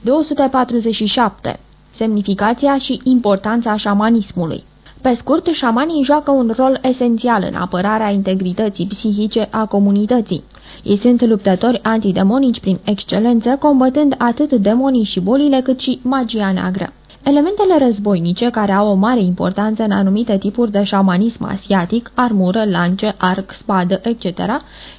247. Semnificația și importanța șamanismului pe scurt, șamanii joacă un rol esențial în apărarea integrității psihice a comunității. Ei sunt luptători antidemonici prin excelență, combătând atât demonii și bolile cât și magia neagră. Elementele războinice, care au o mare importanță în anumite tipuri de șamanism asiatic, armură, lance, arc, spadă, etc.,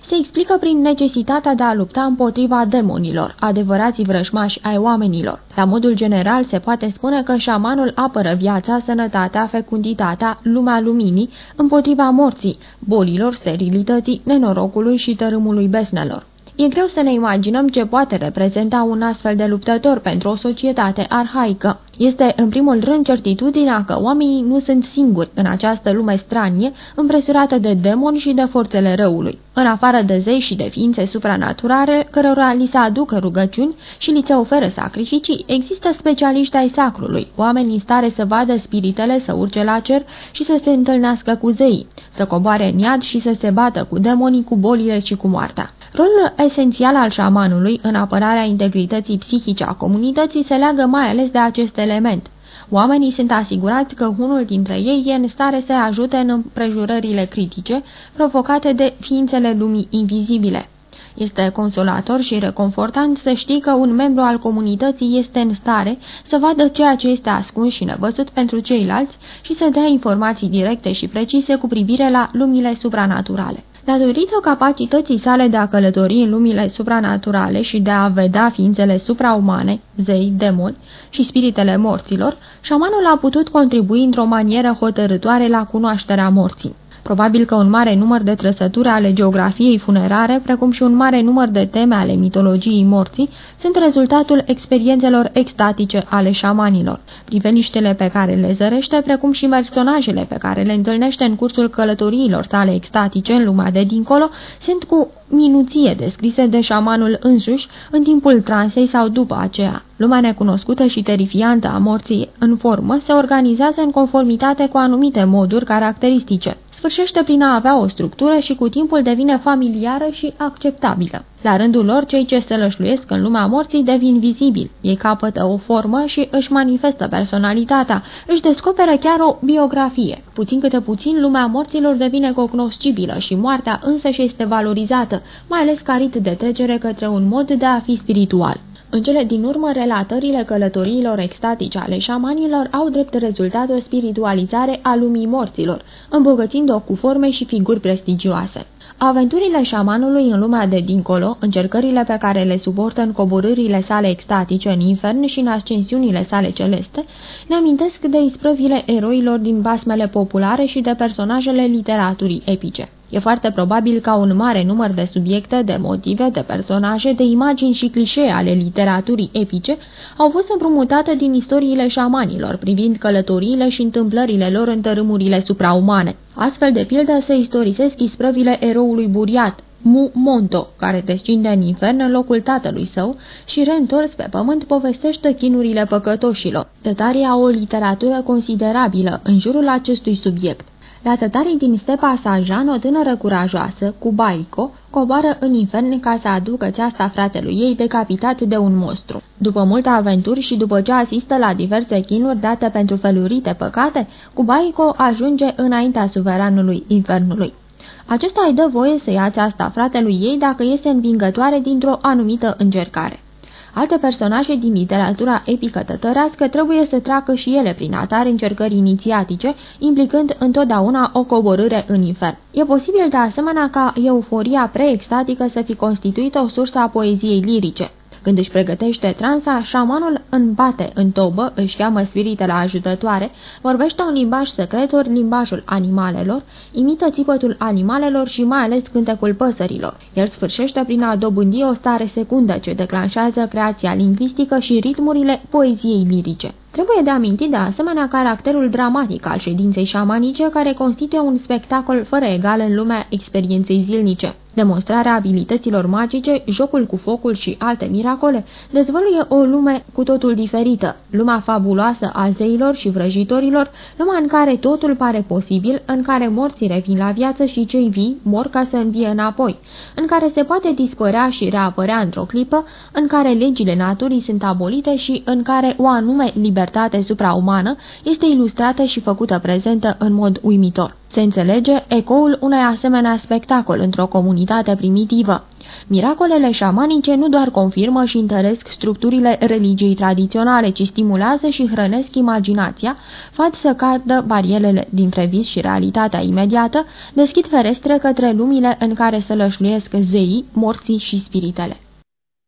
se explică prin necesitatea de a lupta împotriva demonilor, adevărații vrăjmași ai oamenilor. La modul general, se poate spune că șamanul apără viața, sănătatea, fecunditatea, lumea luminii, împotriva morții, bolilor, sterilității, nenorocului și tărâmului besnelor. E greu să ne imaginăm ce poate reprezenta un astfel de luptător pentru o societate arhaică. Este în primul rând certitudinea că oamenii nu sunt singuri în această lume stranie, împresurată de demoni și de forțele răului. În afară de zei și de ființe supranaturale, cărora li se aduc rugăciuni și li se oferă sacrificii, există specialiști ai sacrului, oameni în stare să vadă spiritele, să urce la cer și să se întâlnească cu zeii, să coboare în iad și să se bată cu demonii, cu bolile și cu moartea. Rolul esențial al șamanului în apărarea integrității psihice a comunității se leagă mai ales de acest element. Oamenii sunt asigurați că unul dintre ei e în stare să ajute în împrejurările critice provocate de ființele lumii invizibile. Este consolator și reconfortant să știi că un membru al comunității este în stare să vadă ceea ce este ascuns și nevăzut pentru ceilalți și să dea informații directe și precise cu privire la lumile supranaturale. Datorită capacității sale de a călători în lumile supranaturale și de a vedea ființele supraumane, zei, demoni și spiritele morților, șamanul a putut contribui într-o manieră hotărătoare la cunoașterea morții. Probabil că un mare număr de trăsături ale geografiei funerare, precum și un mare număr de teme ale mitologiei morții, sunt rezultatul experiențelor extatice ale șamanilor. Priveliștele pe care le zărește, precum și personajele pe care le întâlnește în cursul călătoriilor sale extatice în lumea de dincolo, sunt cu minuție descrise de șamanul însuși în timpul transei sau după aceea. Lumea necunoscută și terifiantă a morții în formă se organizează în conformitate cu anumite moduri caracteristice sfârșește prin a avea o structură și cu timpul devine familiară și acceptabilă. La rândul lor, cei ce se lășluiesc în lumea morții devin vizibili. Ei capătă o formă și își manifestă personalitatea, își descoperă chiar o biografie. Puțin câte puțin, lumea morților devine cognoscibilă și moartea însă și este valorizată, mai ales ca rit de trecere către un mod de a fi spiritual. În cele din urmă, relatările călătoriilor extatice ale șamanilor au drept rezultat o spiritualizare a lumii morților, îmbogățind-o cu forme și figuri prestigioase. Aventurile șamanului în lumea de dincolo, încercările pe care le suportă în coborârile sale extatice în infern și în ascensiunile sale celeste, ne amintesc de isprăvile eroilor din basmele populare și de personajele literaturii epice. E foarte probabil ca un mare număr de subiecte, de motive, de personaje, de imagini și clișee ale literaturii epice au fost împrumutate din istoriile șamanilor, privind călătoriile și întâmplările lor în tărâmurile supraumane. Astfel de pildă se istorisesc isprăvile eroului Buriat, Mu Monto, care descinde în infern în locul tatălui său și reîntors pe pământ povestește chinurile păcătoșilor. Tătarii au o literatură considerabilă în jurul acestui subiect. La tătarii din stepa Sajan, o tânără curajoasă, cu Baico, coboară în infern ca să aducă țeasta fratelui ei decapitat de un monstru. După multe aventuri și după ce asistă la diverse chinuri date pentru felurite păcate, Baico ajunge înaintea suveranului infernului. Acesta îi dă voie să ia țeasta fratelui ei dacă iese învingătoare dintr-o anumită încercare. Alte personaje din literatura epică tătărească trebuie să treacă și ele prin atare încercări inițiatice, implicând întotdeauna o coborâre în infern. E posibil de asemenea ca euforia preextatică să fi constituit o sursă a poeziei lirice. Când își pregătește transa, șamanul îmbate în tobă, își cheamă spiritele ajutătoare, vorbește un limbaj secretor, limbajul animalelor, imită țipătul animalelor și mai ales cântecul păsărilor. El sfârșește prin a dobândi o stare secundă ce declanșează creația lingvistică și ritmurile poeziei lirice. Trebuie de amintit de asemenea caracterul dramatic al ședinței șamanice, care constituie un spectacol fără egal în lumea experienței zilnice. Demonstrarea abilităților magice, jocul cu focul și alte miracole, dezvăluie o lume cu totul diferită, lumea fabuloasă a zeilor și vrăjitorilor, lumea în care totul pare posibil, în care morții revin la viață și cei vii mor ca să învie înapoi, în care se poate dispărea și reapărea într-o clipă, în care legile naturii sunt abolite și în care o anume libertate supraumană este ilustrată și făcută prezentă în mod uimitor. Se înțelege ecoul unui asemenea spectacol într-o comunitate primitivă. Miracolele șamanice nu doar confirmă și întăresc structurile religiei tradiționale, ci stimulează și hrănesc imaginația, fac să cadă barierele dintre vis și realitatea imediată, deschid ferestre către lumile în care se lășluiesc zeii, morții și spiritele.